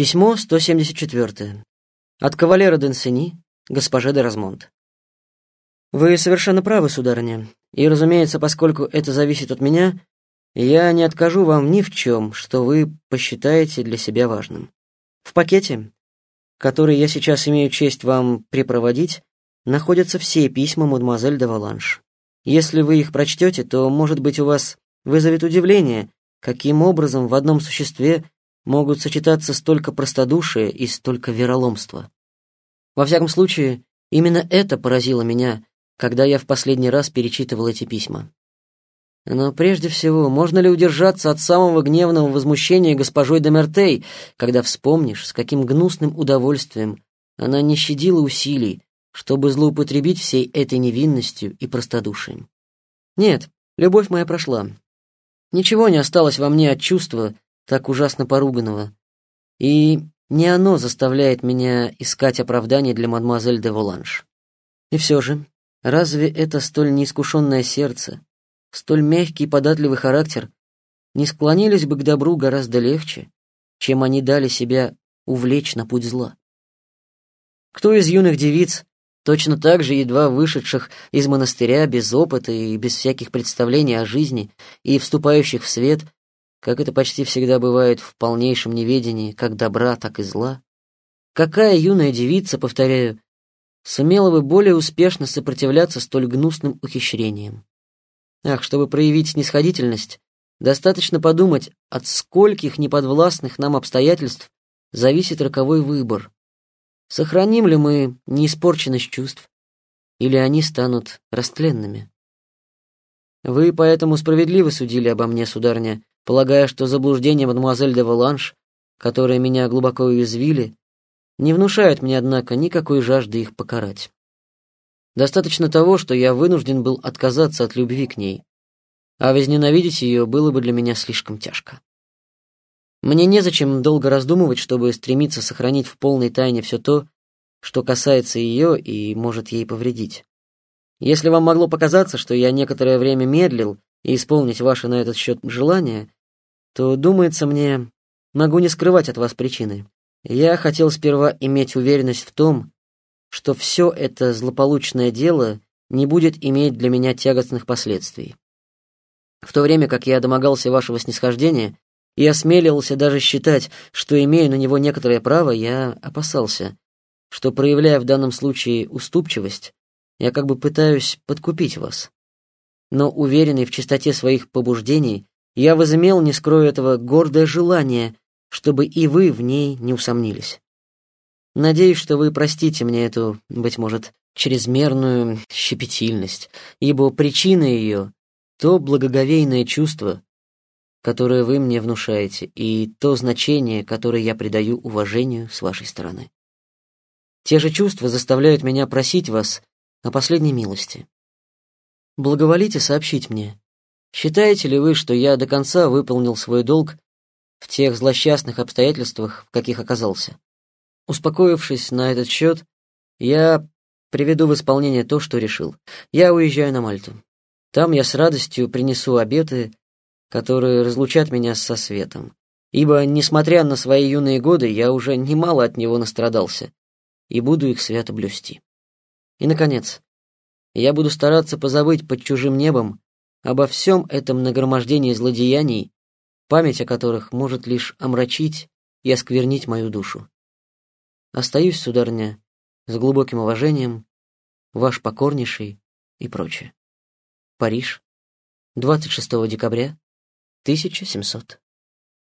Письмо 174. От кавалера Денсени, госпоже де Размонт. Вы совершенно правы, сударыня, и, разумеется, поскольку это зависит от меня, я не откажу вам ни в чем, что вы посчитаете для себя важным. В пакете, который я сейчас имею честь вам припроводить, находятся все письма мадемуазель де Валанш. Если вы их прочтете, то, может быть, у вас вызовет удивление, каким образом в одном существе могут сочетаться столько простодушия и столько вероломства. Во всяком случае, именно это поразило меня, когда я в последний раз перечитывал эти письма. Но прежде всего, можно ли удержаться от самого гневного возмущения госпожой Демертей, когда вспомнишь, с каким гнусным удовольствием она не щадила усилий, чтобы злоупотребить всей этой невинностью и простодушием? Нет, любовь моя прошла. Ничего не осталось во мне от чувства, так ужасно поруганного. И не оно заставляет меня искать оправдание для мадемуазель де Воланж. И все же, разве это столь неискушенное сердце, столь мягкий и податливый характер не склонились бы к добру гораздо легче, чем они дали себя увлечь на путь зла? Кто из юных девиц, точно так же едва вышедших из монастыря без опыта и без всяких представлений о жизни и вступающих в свет, как это почти всегда бывает в полнейшем неведении как добра, так и зла, какая юная девица, повторяю, сумела бы более успешно сопротивляться столь гнусным ухищрениям? Ах, чтобы проявить снисходительность, достаточно подумать, от скольких неподвластных нам обстоятельств зависит роковой выбор. Сохраним ли мы неиспорченность чувств, или они станут растленными? Вы поэтому справедливо судили обо мне, сударня, полагая, что заблуждения мадемуазель де Воланж, которые меня глубоко уязвили, не внушают мне, однако, никакой жажды их покарать. Достаточно того, что я вынужден был отказаться от любви к ней, а возненавидеть ее было бы для меня слишком тяжко. Мне незачем долго раздумывать, чтобы стремиться сохранить в полной тайне все то, что касается ее и может ей повредить. Если вам могло показаться, что я некоторое время медлил и исполнить ваше на этот счет желание, то, думается мне, могу не скрывать от вас причины. Я хотел сперва иметь уверенность в том, что все это злополучное дело не будет иметь для меня тягостных последствий. В то время как я домогался вашего снисхождения и осмеливался даже считать, что имею на него некоторое право, я опасался, что, проявляя в данном случае уступчивость, я как бы пытаюсь подкупить вас но уверенный в чистоте своих побуждений, я возымел, не скрою этого, гордое желание, чтобы и вы в ней не усомнились. Надеюсь, что вы простите мне эту, быть может, чрезмерную щепетильность, ибо причина ее — то благоговейное чувство, которое вы мне внушаете, и то значение, которое я придаю уважению с вашей стороны. Те же чувства заставляют меня просить вас о последней милости благоволите сообщить мне, считаете ли вы, что я до конца выполнил свой долг в тех злосчастных обстоятельствах, в каких оказался? Успокоившись на этот счет, я приведу в исполнение то, что решил. Я уезжаю на Мальту. Там я с радостью принесу обеты, которые разлучат меня со светом. Ибо, несмотря на свои юные годы, я уже немало от него настрадался и буду их свято блюсти. И, наконец, я буду стараться позабыть под чужим небом обо всем этом нагромождении злодеяний, память о которых может лишь омрачить и осквернить мою душу. Остаюсь, сударыня, с глубоким уважением, ваш покорнейший и прочее. Париж, 26 декабря 1700.